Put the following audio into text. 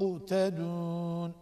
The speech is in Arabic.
مقتدون